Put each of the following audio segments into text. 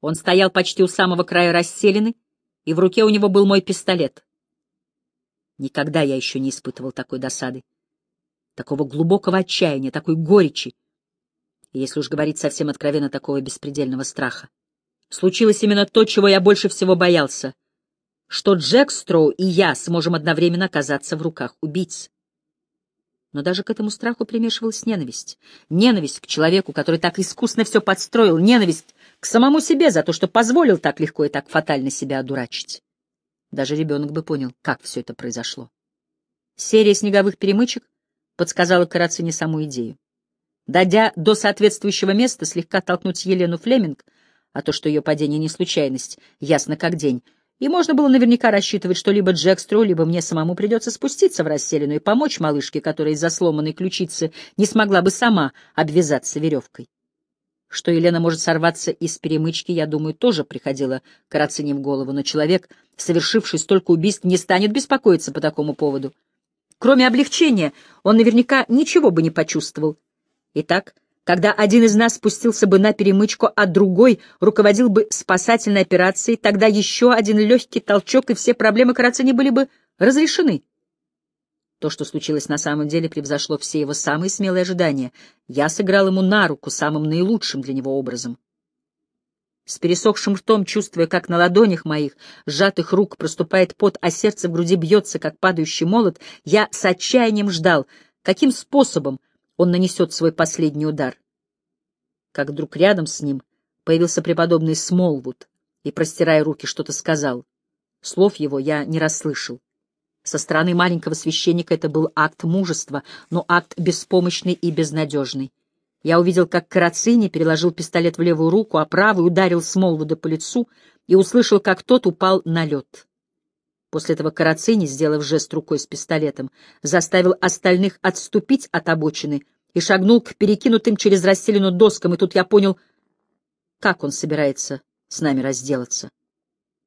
Он стоял почти у самого края расселены, и в руке у него был мой пистолет. Никогда я еще не испытывал такой досады, такого глубокого отчаяния, такой горечи, если уж говорить совсем откровенно, такого беспредельного страха. Случилось именно то, чего я больше всего боялся, что Джек Строу и я сможем одновременно оказаться в руках убийц. Но даже к этому страху примешивалась ненависть. Ненависть к человеку, который так искусно все подстроил, ненависть к самому себе за то, что позволил так легко и так фатально себя одурачить. Даже ребенок бы понял, как все это произошло. Серия снеговых перемычек подсказала Карацине саму идею. Дойдя до соответствующего места, слегка толкнуть Елену Флеминг, а то, что ее падение не случайность, ясно как день, и можно было наверняка рассчитывать, что либо Джекстру, либо мне самому придется спуститься в расселину и помочь малышке, которая из-за сломанной ключицы не смогла бы сама обвязаться веревкой. Что Елена может сорваться из перемычки, я думаю, тоже приходило Карацине в голову, но человек, совершивший столько убийств, не станет беспокоиться по такому поводу. Кроме облегчения, он наверняка ничего бы не почувствовал. Итак, когда один из нас спустился бы на перемычку, а другой руководил бы спасательной операцией, тогда еще один легкий толчок, и все проблемы Карацини были бы разрешены. То, что случилось на самом деле, превзошло все его самые смелые ожидания. Я сыграл ему на руку самым наилучшим для него образом. С пересохшим ртом, чувствуя, как на ладонях моих, сжатых рук, проступает пот, а сердце в груди бьется, как падающий молот, я с отчаянием ждал, каким способом он нанесет свой последний удар. Как вдруг рядом с ним появился преподобный Смолвуд и, простирая руки, что-то сказал. Слов его я не расслышал. Со стороны маленького священника это был акт мужества, но акт беспомощный и безнадежный. Я увидел, как Карацини переложил пистолет в левую руку, а правый ударил Смолвуда по лицу и услышал, как тот упал на лед. После этого Карацини, сделав жест рукой с пистолетом, заставил остальных отступить от обочины и шагнул к перекинутым через расселину доскам, и тут я понял, как он собирается с нами разделаться.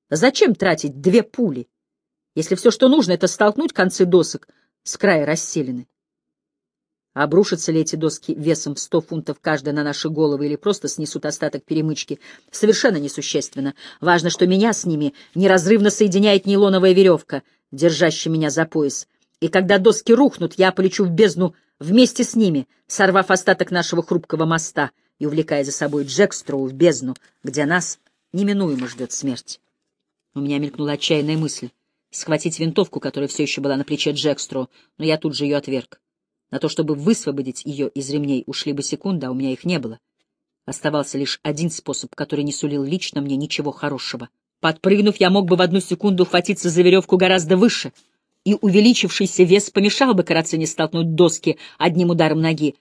Зачем тратить две пули, если все, что нужно, это столкнуть концы досок с края расселины? Обрушатся ли эти доски весом в сто фунтов каждая на наши головы или просто снесут остаток перемычки, совершенно несущественно. Важно, что меня с ними неразрывно соединяет нейлоновая веревка, держащая меня за пояс. И когда доски рухнут, я полечу в бездну вместе с ними, сорвав остаток нашего хрупкого моста и увлекая за собой Джекстроу в бездну, где нас неминуемо ждет смерть. У меня мелькнула отчаянная мысль — схватить винтовку, которая все еще была на плече Джекстроу, но я тут же ее отверг. На то, чтобы высвободить ее из ремней, ушли бы секунды, а у меня их не было. Оставался лишь один способ, который не сулил лично мне ничего хорошего. Подпрыгнув, я мог бы в одну секунду ухватиться за веревку гораздо выше, и увеличившийся вес помешал бы Карацине столкнуть доски одним ударом ноги.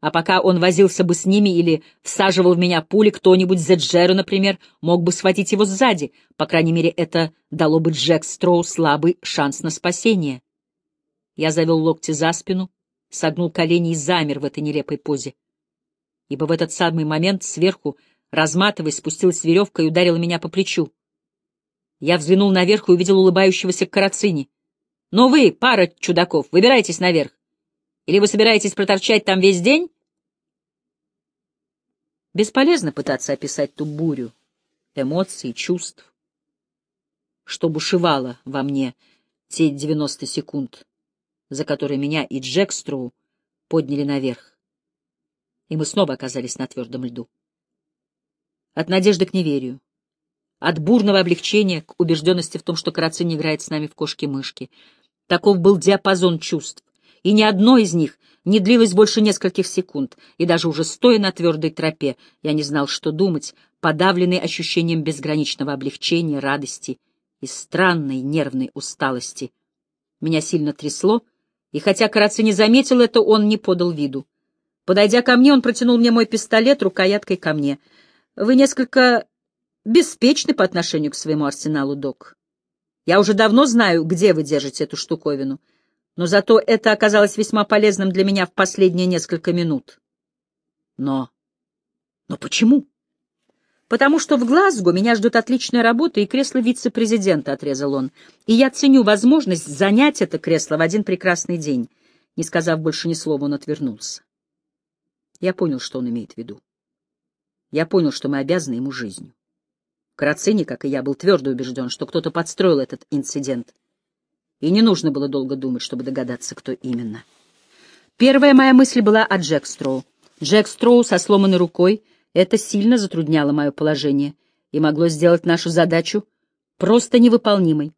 А пока он возился бы с ними или всаживал в меня пули, кто-нибудь за Джеру, например, мог бы схватить его сзади. По крайней мере, это дало бы Джек Строу слабый шанс на спасение. Я завел локти за спину, согнул колени и замер в этой нелепой позе. Ибо в этот самый момент сверху, разматываясь, спустилась веревка и ударила меня по плечу. Я взглянул наверх и увидел улыбающегося Карацини. «Ну вы, пара чудаков, выбирайтесь наверх. Или вы собираетесь проторчать там весь день?» Бесполезно пытаться описать ту бурю эмоций, чувств, что бушевало во мне те девяносто секунд за который меня и Джек Строу подняли наверх. И мы снова оказались на твердом льду. От надежды к неверию, от бурного облегчения к убежденности в том, что Карацин играет с нами в кошки-мышки. Таков был диапазон чувств, и ни одно из них не длилось больше нескольких секунд, и даже уже стоя на твердой тропе, я не знал, что думать, подавленный ощущением безграничного облегчения, радости и странной нервной усталости. Меня сильно трясло, и хотя Караци не заметил это, он не подал виду. Подойдя ко мне, он протянул мне мой пистолет рукояткой ко мне. «Вы несколько беспечны по отношению к своему арсеналу, док. Я уже давно знаю, где вы держите эту штуковину, но зато это оказалось весьма полезным для меня в последние несколько минут». «Но... но почему?» «Потому что в Глазго меня ждут отличная работа и кресло вице-президента», — отрезал он. «И я ценю возможность занять это кресло в один прекрасный день». Не сказав больше ни слова, он отвернулся. Я понял, что он имеет в виду. Я понял, что мы обязаны ему жизнью. Карацини, как и я, был твердо убежден, что кто-то подстроил этот инцидент. И не нужно было долго думать, чтобы догадаться, кто именно. Первая моя мысль была о Джек Строу. Джек Строу со сломанной рукой — это сильно затрудняло мое положение и могло сделать нашу задачу просто невыполнимой.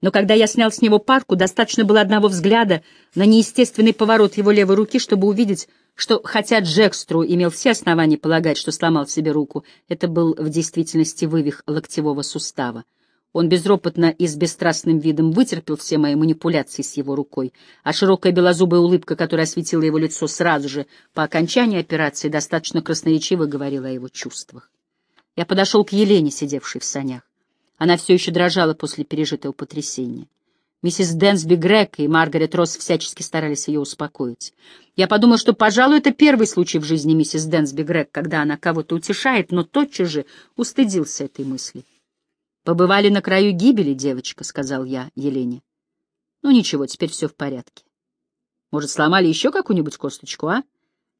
Но когда я снял с него парку, достаточно было одного взгляда на неестественный поворот его левой руки, чтобы увидеть, что, хотя Джекстру имел все основания полагать, что сломал себе руку, это был в действительности вывих локтевого сустава. Он безропотно и с бесстрастным видом вытерпел все мои манипуляции с его рукой, а широкая белозубая улыбка, которая осветила его лицо сразу же по окончании операции, достаточно красноречиво говорила о его чувствах. Я подошел к Елене, сидевшей в санях. Она все еще дрожала после пережитого потрясения. Миссис Дэнсби Грег и Маргарет Росс всячески старались ее успокоить. Я подумал, что, пожалуй, это первый случай в жизни миссис Дэнсби Грег, когда она кого-то утешает, но тотчас же устыдился этой мысли. «Побывали на краю гибели, девочка», — сказал я Елене. «Ну ничего, теперь все в порядке. Может, сломали еще какую-нибудь косточку, а?»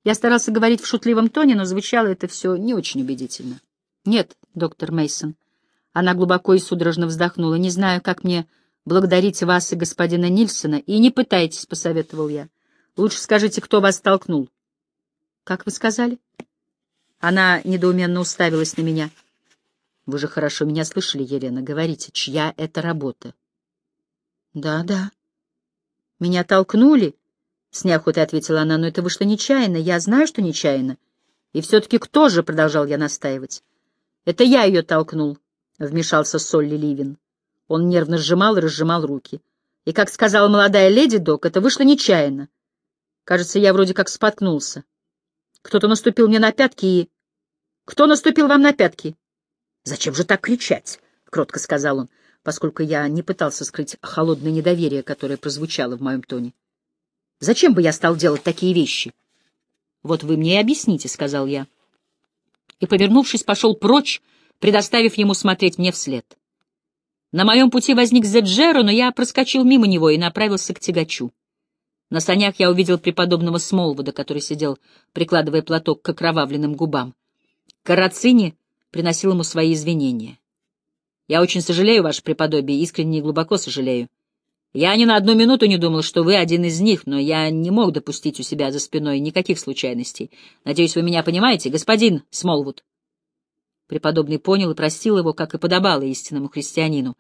Я старался говорить в шутливом тоне, но звучало это все не очень убедительно. «Нет, доктор Мейсон. Она глубоко и судорожно вздохнула. «Не знаю, как мне благодарить вас и господина Нильсона, и не пытайтесь», — посоветовал я. «Лучше скажите, кто вас столкнул». «Как вы сказали?» Она недоуменно уставилась на меня. «Вы же хорошо меня слышали, Елена. Говорите, чья это работа?» «Да, да». «Меня толкнули?» — с неохотой ответила она. «Но это вышло нечаянно. Я знаю, что нечаянно. И все-таки кто же?» — продолжал я настаивать. «Это я ее толкнул», — вмешался Солли Ливин. Он нервно сжимал и разжимал руки. И, как сказала молодая леди Док, это вышло нечаянно. Кажется, я вроде как споткнулся. Кто-то наступил мне на пятки и... Кто наступил вам на пятки? Зачем же так кричать? — кротко сказал он, поскольку я не пытался скрыть холодное недоверие, которое прозвучало в моем тоне. Зачем бы я стал делать такие вещи? Вот вы мне и объясните, — сказал я. И, повернувшись, пошел прочь, предоставив ему смотреть мне вслед. На моем пути возник Зеджеро, но я проскочил мимо него и направился к тягачу. На санях я увидел преподобного Смолвуда, который сидел, прикладывая платок к окровавленным губам. Карацини приносил ему свои извинения. «Я очень сожалею, ваше преподобие, искренне и глубоко сожалею. Я ни на одну минуту не думал, что вы один из них, но я не мог допустить у себя за спиной никаких случайностей. Надеюсь, вы меня понимаете, господин Смолвуд?» Преподобный понял и простил его, как и подобало истинному христианину.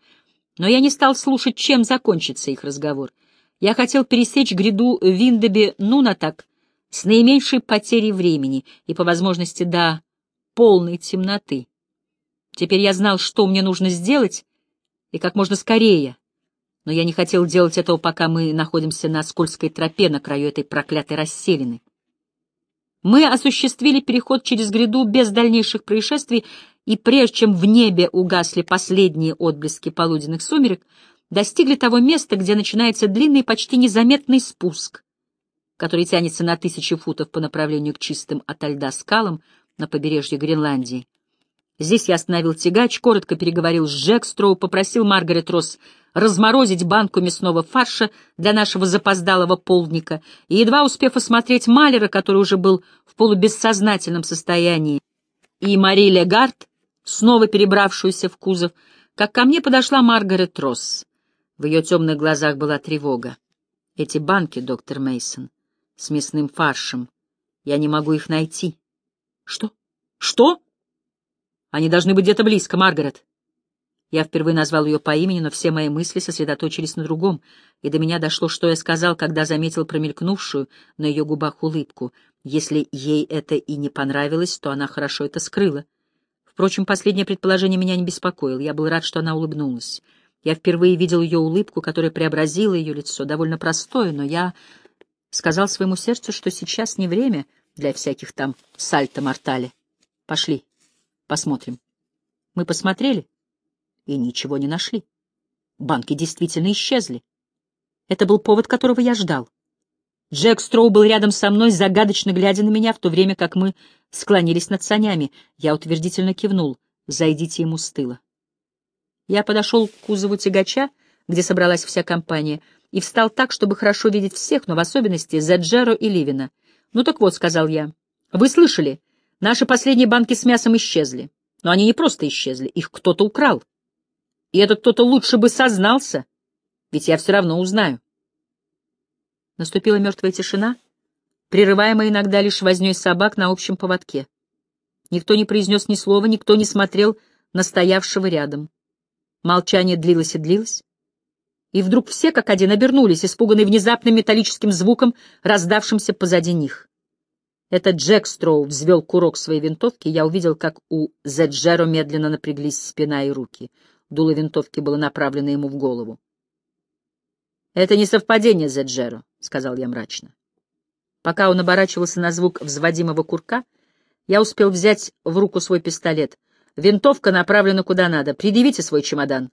Но я не стал слушать, чем закончится их разговор. Я хотел пересечь гряду Виндеби Нунатак с наименьшей потерей времени и, по возможности, до полной темноты. Теперь я знал, что мне нужно сделать, и как можно скорее. Но я не хотел делать этого, пока мы находимся на скользкой тропе на краю этой проклятой расселины. Мы осуществили переход через гряду без дальнейших происшествий, и прежде чем в небе угасли последние отблески полуденных сумерек, достигли того места, где начинается длинный, почти незаметный спуск, который тянется на тысячи футов по направлению к чистым ото льда скалам на побережье Гренландии. Здесь я остановил тягач, коротко переговорил с Джекстроу, попросил Маргарет Росс разморозить банку мясного фарша для нашего запоздалого полдника, и, едва успев осмотреть Малера, который уже был в полубессознательном состоянии, и Мари Легард, снова перебравшуюся в кузов, как ко мне подошла Маргарет Росс. В ее темных глазах была тревога. «Эти банки, доктор Мейсон, с мясным фаршем, я не могу их найти». «Что? Что?» Они должны быть где-то близко, Маргарет. Я впервые назвал ее по имени, но все мои мысли сосредоточились на другом, и до меня дошло, что я сказал, когда заметил промелькнувшую на ее губах улыбку. Если ей это и не понравилось, то она хорошо это скрыла. Впрочем, последнее предположение меня не беспокоило. Я был рад, что она улыбнулась. Я впервые видел ее улыбку, которая преобразила ее лицо, довольно простое, но я сказал своему сердцу, что сейчас не время для всяких там сальто-мортали. Пошли. Посмотрим. Мы посмотрели и ничего не нашли. Банки действительно исчезли. Это был повод, которого я ждал. Джек Строу был рядом со мной, загадочно глядя на меня, в то время как мы склонились над санями. Я утвердительно кивнул. «Зайдите ему с тыла». Я подошел к кузову тягача, где собралась вся компания, и встал так, чтобы хорошо видеть всех, но в особенности Зеджеро и Ливина. «Ну так вот», — сказал я, — «вы слышали, Наши последние банки с мясом исчезли. Но они не просто исчезли, их кто-то украл. И этот кто-то лучше бы сознался, ведь я все равно узнаю. Наступила мертвая тишина, прерываемая иногда лишь вознёй собак на общем поводке. Никто не произнес ни слова, никто не смотрел на стоявшего рядом. Молчание длилось и длилось. И вдруг все как один обернулись, испуганные внезапным металлическим звуком, раздавшимся позади них. Это Джек Строу взвел курок своей винтовки, я увидел, как у Зеджеро медленно напряглись спина и руки. Дуло винтовки было направлено ему в голову. «Это не совпадение, Зеджеро», — сказал я мрачно. Пока он оборачивался на звук взводимого курка, я успел взять в руку свой пистолет. Винтовка направлена куда надо. Предъявите свой чемодан.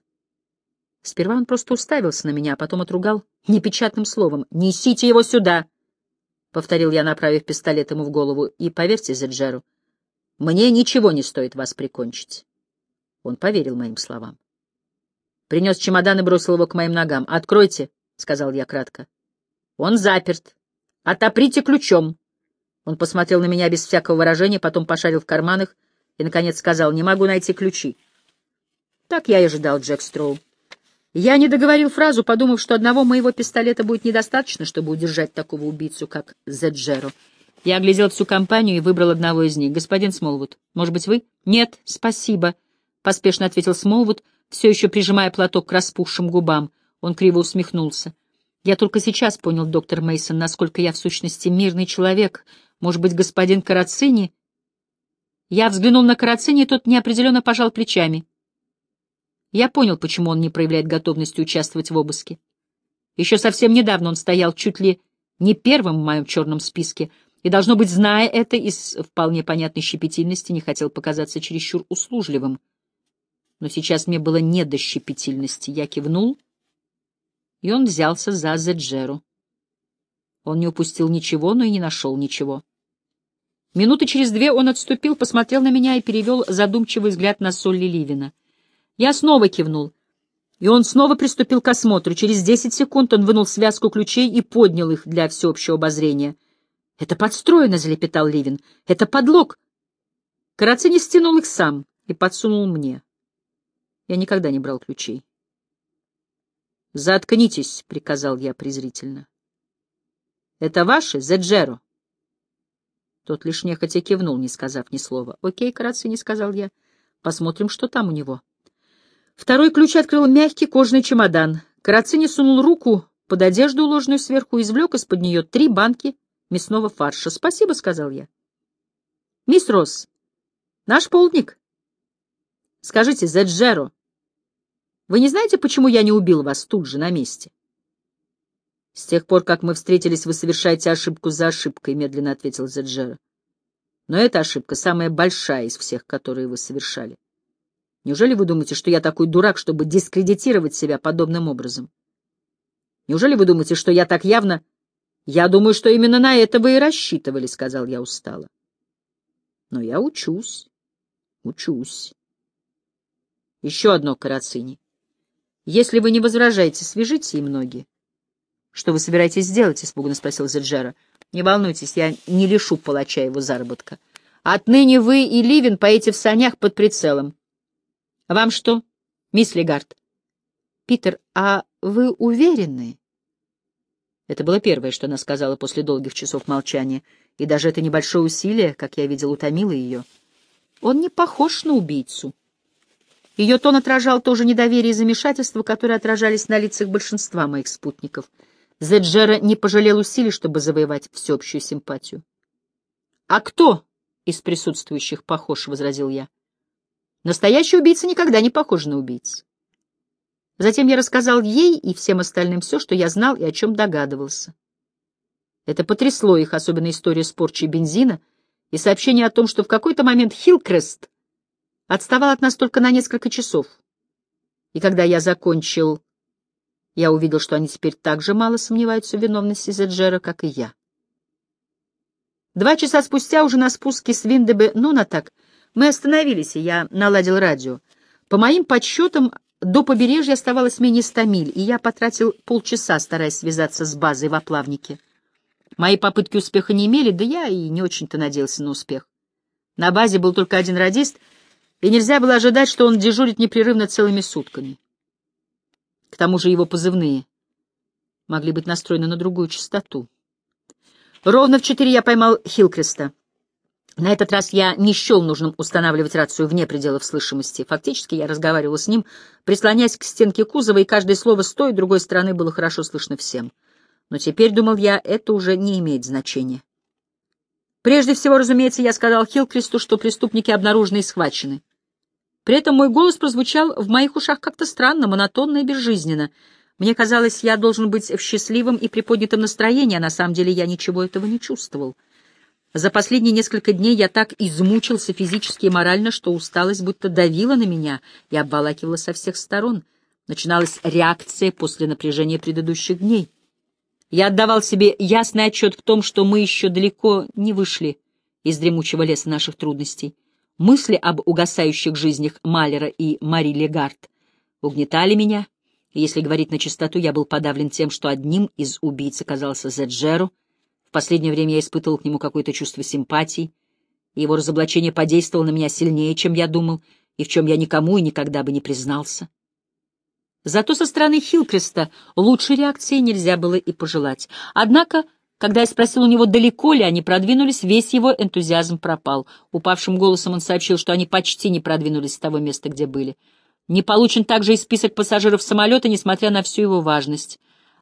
Сперва он просто уставился на меня, а потом отругал непечатным словом. «Несите его сюда!» — повторил я, направив пистолет ему в голову. «И поверьте Зеджеру, мне ничего не стоит вас прикончить». Он поверил моим словам. Принес чемодан и бросил его к моим ногам. «Откройте», — сказал я кратко. «Он заперт. Отоприте ключом». Он посмотрел на меня без всякого выражения, потом пошарил в карманах и, наконец, сказал, «Не могу найти ключи». Так я и ожидал, Джек Строу. Я не договорил фразу, подумав, что одного моего пистолета будет недостаточно, чтобы удержать такого убийцу, как Зеджеро. Я оглядел всю компанию и выбрал одного из них. «Господин Смолвуд, может быть, вы?» «Нет, спасибо», — поспешно ответил Смолвуд, все еще прижимая платок к распухшим губам. Он криво усмехнулся. «Я только сейчас понял, доктор Мейсон, насколько я в сущности мирный человек. Может быть, господин Карацини?» Я взглянул на Карацини, и тот неопределенно пожал плечами. Я понял, почему он не проявляет готовности участвовать в обыске. Еще совсем недавно он стоял чуть ли не первым в моем черном списке, и, должно быть, зная это, из вполне понятной щепетильности не хотел показаться чересчур услужливым. Но сейчас мне было не до щепетильности. Я кивнул, и он взялся за Зеджеру. Он не упустил ничего, но и не нашел ничего. Минуты через две он отступил, посмотрел на меня и перевел задумчивый взгляд на Солли Ливина — я снова кивнул, и он снова приступил к осмотру. Через десять секунд он вынул связку ключей и поднял их для всеобщего обозрения. — Это подстроено, — залепетал Ливин. — Это подлог. Карацини стянул их сам и подсунул мне. Я никогда не брал ключей. — Заткнитесь, — приказал я презрительно. — Это ваши, Зеджеро? Тот лишь нехотя кивнул, не сказав ни слова. — Окей, Карацини, — сказал я. — Посмотрим, что там у него. — Второй ключ открыл мягкий кожаный чемодан. Карацини сунул руку под одежду, уложенную сверху, и извлек из-под нее три банки мясного фарша. «Спасибо», — сказал я. «Мисс Росс, наш полдник. Скажите, Зеджеро, вы не знаете, почему я не убил вас тут же, на месте?» «С тех пор, как мы встретились, вы совершаете ошибку за ошибкой», — медленно ответил Зеджеро. «Но эта ошибка самая большая из всех, которые вы совершали. Неужели вы думаете, что я такой дурак, чтобы дискредитировать себя подобным образом? Неужели вы думаете, что я так явно... Я думаю, что именно на это вы и рассчитывали, — сказал я устало. Но я учусь, учусь. Еще одно, Карацини. Если вы не возражаете, свяжите им ноги. Что вы собираетесь сделать? — испуганно спросил Зеджера. Не волнуйтесь, я не лишу палача его заработка. Отныне вы и Ливин поедете в санях под прицелом. Вам что, мисс Легард? Питер, а вы уверены? Это было первое, что она сказала после долгих часов молчания, и даже это небольшое усилие, как я видел, утомило ее. Он не похож на убийцу. Ее тон отражал то же недоверие и замешательство, которые отражались на лицах большинства моих спутников. Зеджера не пожалел усилий, чтобы завоевать всеобщую симпатию. — А кто из присутствующих похож? — возразил я. Настоящий убийца никогда не похож на убийцу. Затем я рассказал ей и всем остальным все, что я знал и о чем догадывался. Это потрясло их, особенно история с порчей бензина и сообщение о том, что в какой-то момент Хилкрест отставал от нас только на несколько часов. И когда я закончил, я увидел, что они теперь так же мало сомневаются в виновности Зеджера, как и я. Два часа спустя, уже на спуске с Виндебе Нунатак, мы остановились, и я наладил радио. По моим подсчетам, до побережья оставалось менее ста миль, и я потратил полчаса, стараясь связаться с базой в оплавнике. Мои попытки успеха не имели, да я и не очень-то надеялся на успех. На базе был только один радист, и нельзя было ожидать, что он дежурит непрерывно целыми сутками. К тому же его позывные могли быть настроены на другую частоту. Ровно в четыре я поймал Хилкреста. На этот раз я не счел нужным устанавливать рацию вне пределов слышимости. Фактически я разговаривал с ним, прислоняясь к стенке кузова, и каждое слово с той и другой стороны было хорошо слышно всем. Но теперь, думал я, это уже не имеет значения. Прежде всего, разумеется, я сказал Хилкресту, что преступники обнаружены и схвачены. При этом мой голос прозвучал в моих ушах как-то странно, монотонно и безжизненно. Мне казалось, я должен быть в счастливом и приподнятом настроении, а на самом деле я ничего этого не чувствовал. За последние несколько дней я так измучился физически и морально, что усталость будто давила на меня и обволакивала со всех сторон. Начиналась реакция после напряжения предыдущих дней. Я отдавал себе ясный отчет в том, что мы еще далеко не вышли из дремучего леса наших трудностей. Мысли об угасающих жизнях Малера и Мари Легард угнетали меня, если говорить на чистоту, я был подавлен тем, что одним из убийц оказался Зеджеру — последнее время я испытывал к нему какое-то чувство симпатии, и его разоблачение подействовало на меня сильнее, чем я думал, и в чем я никому и никогда бы не признался. Зато со стороны Хилкреста лучшей реакции нельзя было и пожелать. Однако, когда я спросил у него, далеко ли они продвинулись, весь его энтузиазм пропал. Упавшим голосом он сообщил, что они почти не продвинулись с того места, где были. Не получен также и список пассажиров самолета, несмотря на всю его важность.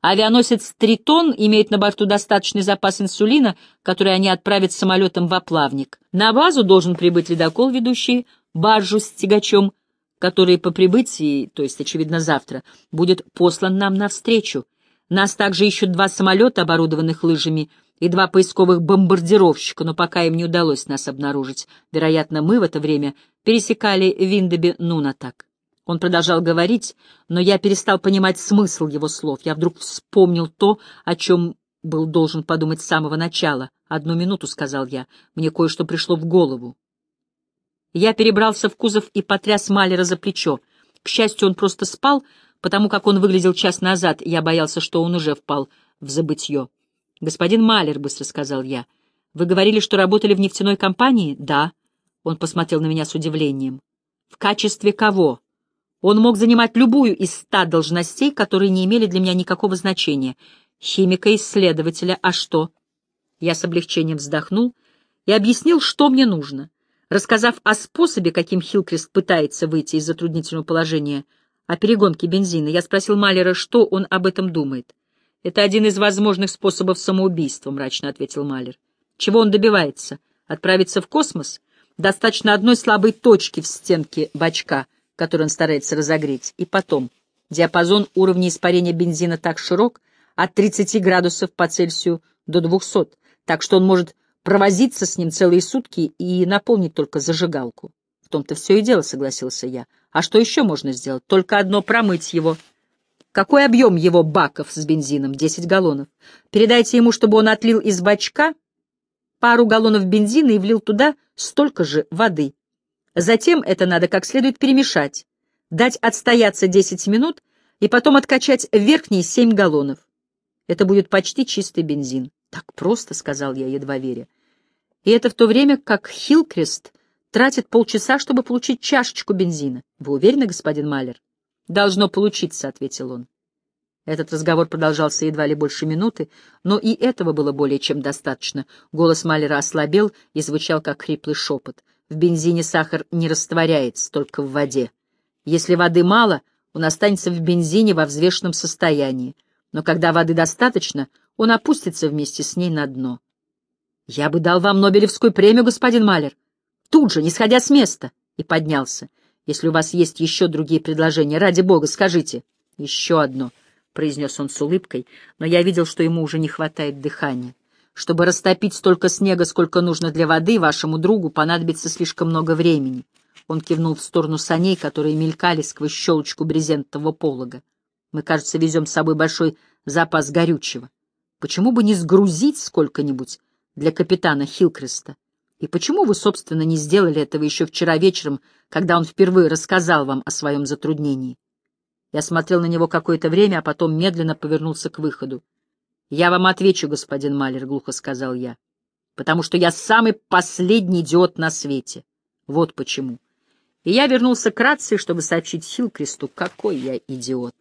Авианосец «Тритон» имеет на борту достаточный запас инсулина, который они отправят самолетом в оплавник. На базу должен прибыть ледокол, ведущий баржу с тягачом, который по прибытии, то есть, очевидно, завтра, будет послан нам навстречу. Нас также ищут два самолета, оборудованных лыжами, и два поисковых бомбардировщика, но пока им не удалось нас обнаружить. Вероятно, мы в это время пересекали Виндеби Нунатак. Он продолжал говорить, но я перестал понимать смысл его слов. Я вдруг вспомнил то, о чем был должен подумать с самого начала. «Одну минуту», — сказал я, — «мне кое-что пришло в голову». Я перебрался в кузов и потряс Малера за плечо. К счастью, он просто спал, потому как он выглядел час назад, я боялся, что он уже впал в забытье. «Господин Малер», — быстро сказал я, — «вы говорили, что работали в нефтяной компании?» «Да». Он посмотрел на меня с удивлением. «В качестве кого?» Он мог занимать любую из ста должностей, которые не имели для меня никакого значения. Химика-исследователя, а что? Я с облегчением вздохнул и объяснил, что мне нужно. Рассказав о способе, каким Хилкрест пытается выйти из затруднительного положения, о перегонке бензина, я спросил Малера, что он об этом думает. «Это один из возможных способов самоубийства», — мрачно ответил Малер. «Чего он добивается? Отправиться в космос? Достаточно одной слабой точки в стенке бачка, который он старается разогреть. И потом, диапазон уровня испарения бензина так широк, от 30 градусов по Цельсию до 200, так что он может провозиться с ним целые сутки и наполнить только зажигалку. В том-то все и дело, согласился я. А что еще можно сделать? Только одно — промыть его. Какой объем его баков с бензином? Десять галлонов. Передайте ему, чтобы он отлил из бачка пару галлонов бензина и влил туда столько же воды. Затем это надо как следует перемешать, дать отстояться 10 минут и потом откачать верхние 7 галлонов. Это будет почти чистый бензин. Так просто, — сказал я, едва веря. И это в то время, как Хилкрест тратит полчаса, чтобы получить чашечку бензина. Вы уверены, господин Малер? Должно получиться, — ответил он. Этот разговор продолжался едва ли больше минуты, но и этого было более чем достаточно. Голос Малера ослабел и звучал, как хриплый шепот. В бензине сахар не растворяется, только в воде. Если воды мало, он останется в бензине во взвешенном состоянии, но когда воды достаточно, он опустится вместе с ней на дно. «Я бы дал вам Нобелевскую премию, господин Малер, тут же, не сходя с места!» И поднялся. «Если у вас есть еще другие предложения, ради бога, скажите». «Еще одно», — произнес он с улыбкой, но я видел, что ему уже не хватает дыхания. Чтобы растопить столько снега, сколько нужно для воды, вашему другу понадобится слишком много времени. Он кивнул в сторону саней, которые мелькали сквозь щелочку брезентового полога. Мы, кажется, везем с собой большой запас горючего. Почему бы не сгрузить сколько-нибудь для капитана Хилкреста? И почему вы, собственно, не сделали этого еще вчера вечером, когда он впервые рассказал вам о своем затруднении? Я смотрел на него какое-то время, а потом медленно повернулся к выходу. «Я вам отвечу, господин Малер», — глухо сказал я, — «потому что я самый последний идиот на свете. Вот почему. и я вернулся к рации, чтобы сообщить Хилкресту, какой я идиот.